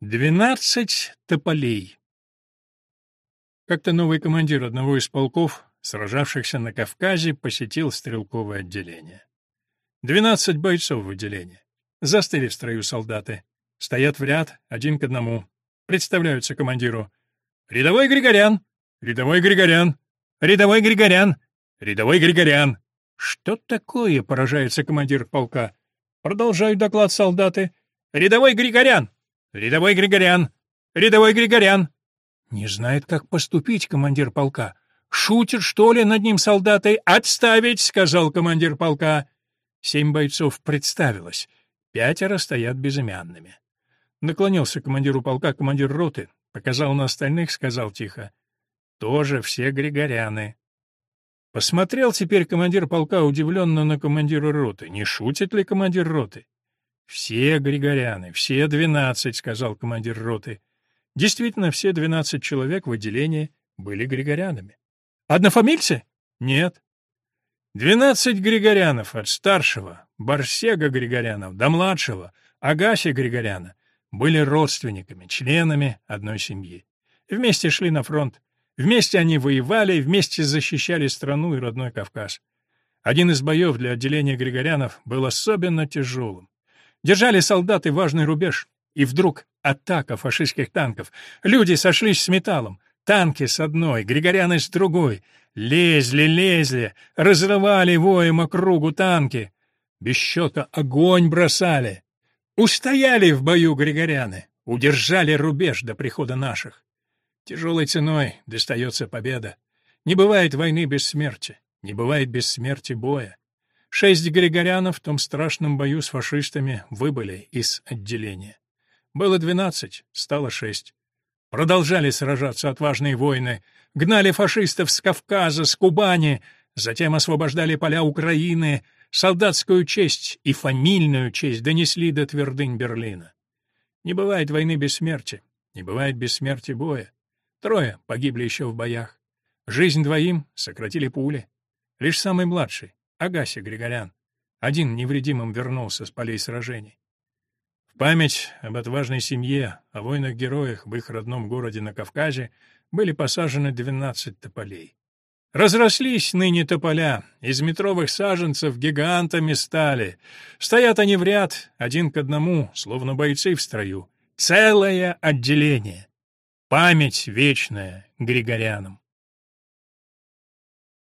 Двенадцать тополей. Как-то новый командир одного из полков, сражавшихся на Кавказе, посетил стрелковое отделение. Двенадцать бойцов в отделении. Застыли в строю солдаты. Стоят в ряд, один к одному. Представляются командиру. «Рядовой Григорян! Рядовой Григорян! Рядовой Григорян! Рядовой Григорян!» «Что такое?» — поражается командир полка. Продолжают доклад солдаты. «Рядовой Григорян! «Рядовой Григорян! Рядовой Григорян!» Не знает, как поступить командир полка. «Шутит, что ли, над ним солдаты? Отставить!» — сказал командир полка. Семь бойцов представилось. Пятеро стоят безымянными. Наклонился командиру полка командир роты, показал на остальных, сказал тихо. «Тоже все григоряны». Посмотрел теперь командир полка удивленно на командира роты. Не шутит ли командир роты? «Все григоряны, все двенадцать», — сказал командир роты. Действительно, все двенадцать человек в отделении были григорянами. «Однофамильцы?» «Нет». Двенадцать григорянов от старшего, Барсега Григорянов, до младшего, Агаси Григоряна, были родственниками, членами одной семьи. Вместе шли на фронт. Вместе они воевали, вместе защищали страну и родной Кавказ. Один из боев для отделения Григорянов был особенно тяжелым. Держали солдаты важный рубеж. И вдруг атака фашистских танков. Люди сошлись с металлом. Танки с одной, григоряны с другой. Лезли, лезли, разрывали воем округу танки. Без счета огонь бросали. Устояли в бою григоряны, удержали рубеж до прихода наших. Тяжелой ценой достается победа. Не бывает войны без смерти, не бывает без смерти боя. Шесть григорянов в том страшном бою с фашистами выбыли из отделения. Было двенадцать, стало шесть. Продолжали сражаться отважные воины, гнали фашистов с Кавказа, с Кубани, затем освобождали поля Украины, солдатскую честь и фамильную честь донесли до твердынь Берлина. Не бывает войны без смерти, не бывает без смерти боя. Трое погибли еще в боях. Жизнь двоим сократили пули. Лишь самый младший, Агаси Григорян. Один невредимым вернулся с полей сражений. В память об отважной семье, о воинах-героях в их родном городе на Кавказе были посажены 12 тополей. Разрослись ныне тополя, из метровых саженцев гигантами стали. Стоят они в ряд, один к одному, словно бойцы в строю. Целое отделение. Память вечная Григорянам.